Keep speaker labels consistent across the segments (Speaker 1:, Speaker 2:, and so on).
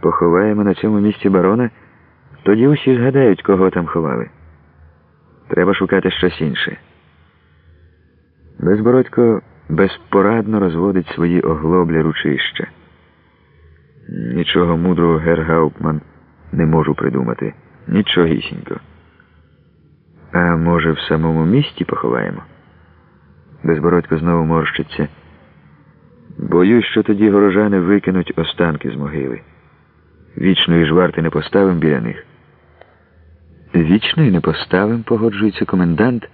Speaker 1: Поховаємо на цьому місці барона, тоді усі згадають, кого там ховали. Треба шукати щось інше. Безбородько безпорадно розводить свої оглоблі ручища. Нічого мудрого гер Гауптман не можу придумати. Нічогісінько. А може, в самому місті поховаємо? Безбородько знову морщиться. Боюсь, що тоді горожани викинуть останки з могили. Вічної ж варти не поставим біля них. Вічної не поставим, погоджується комендант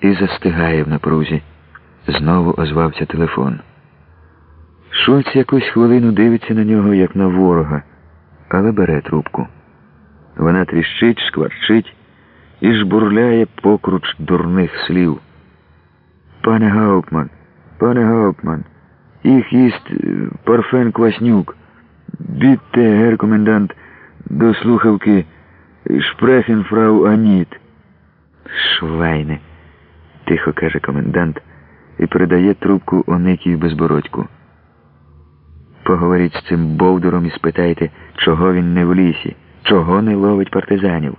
Speaker 1: і застигає в напрузі. Знову озвався телефон. Шульц якусь хвилину дивиться на нього, як на ворога, але бере трубку. Вона тріщить, шкварчить і жбурляє покруч дурних слів. Пане Гауптман, пане Гауптман, ich ist Парфен Кваснюк. Bitte, гер комендант, до слухавки sprechen фрау Аніт. Schweine, тихо каже комендант і передає трубку Оникію безбородьку. Поговоріть з цим бовдуром і спитайте, чого він не в лісі, чого не ловить партизанів.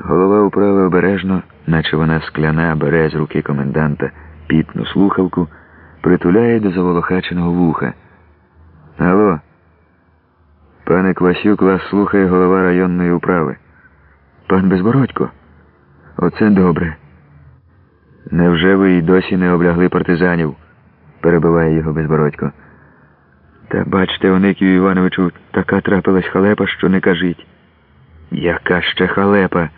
Speaker 1: Голова управи обережно, наче вона скляна, бере з руки коменданта пітну слухавку, притуляє до заволохаченого вуха. Алло, пане Квасюк, вас слухає голова районної управи. Пан Безбородько? Оце добре. Невже ви й досі не облягли партизанів? перебиває його Безбородько. Та бачте, Оникію Івановичу, така трапилась халепа, що не кажіть. Яка ще халепа?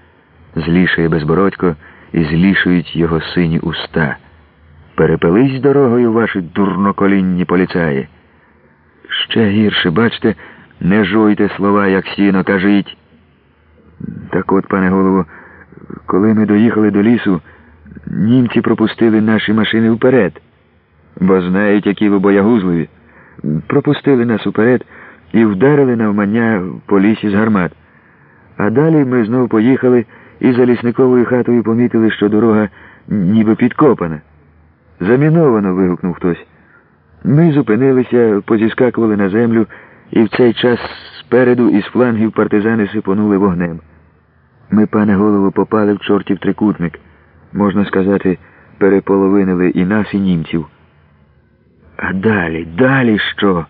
Speaker 1: злішує Безбородько і злішують його сині уста. Перепились дорогою ваші дурноколінні поліцаї. Ще гірше, бачте, не жуйте слова, як сіно, кажіть. Так от, пане голово, коли ми доїхали до лісу, німці пропустили наші машини вперед, бо знають, які ви боягузливі. Пропустили нас уперед і вдарили навмання по лісі з гармат. А далі ми знову поїхали і за лісниковою хатою помітили, що дорога ніби підкопана. Заміновано. вигукнув хтось. Ми зупинилися, позіскакували на землю, і в цей час спереду із флангів партизани сипонули вогнем. Ми, пане голову, попали в чортів трикутник. Можна сказати, переполовинили і нас, і німців. А далі, далі що?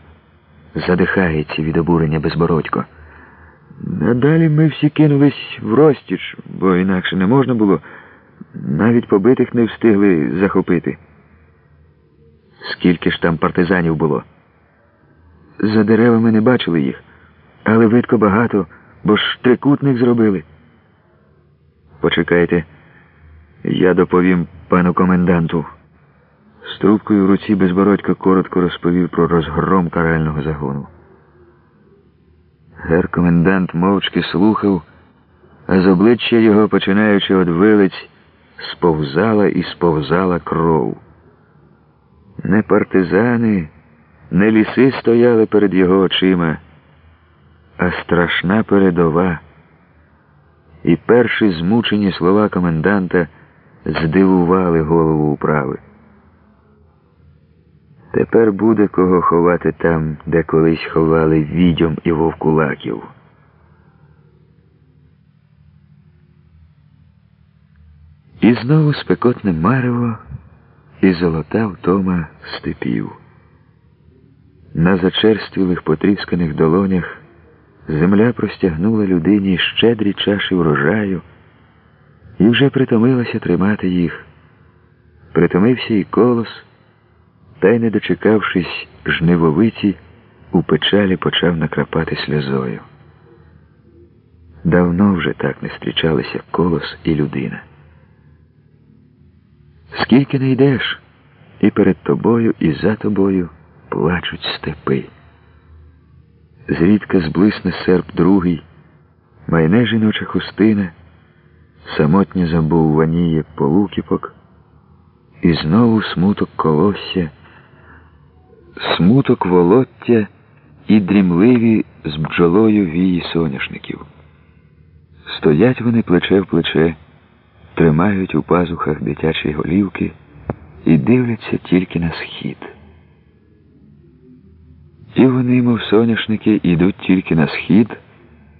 Speaker 1: задихається від обурення безбородько. А далі ми всі кинулись в розтіч, бо інакше не можна було. Навіть побитих не встигли захопити. Скільки ж там партизанів було? За деревами не бачили їх, але видко багато, бо ж трикутник зробили. Почекайте, я доповім пану коменданту. З трубкою в руці безбородько коротко розповів про розгром карального загону. Гер комендант мовчки слухав, а з обличчя його, починаючи від вилиць, сповзала і сповзала кров. Не партизани, не ліси стояли перед його очима, а страшна передова. І перші змучені слова коменданта здивували голову управи. Тепер буде кого ховати там, де колись ховали відьом і вовкулаків. І знову спекотне марево і золота втома степів. На зачерствілих потрісканих долонях земля простягнула людині щедрі чаші врожаю і вже притомилася тримати їх. Притомився і колос та й, не дочекавшись жнивовиці, у печалі почав накрапати сльозою. Давно вже так не зустрічалися колос і людина. Скільки не йдеш, і перед тобою, і за тобою плачуть степи. Зрідка зблисне серп другий, майне жіноча хустина, самотнє забувваніє полукіпок, і знову смуток колосся смуток волоття і дрімливі з бджолою вії соняшників. Стоять вони плече в плече, тримають у пазухах дитячі голівки і дивляться тільки на схід. І вони, мов соняшники, ідуть тільки на схід.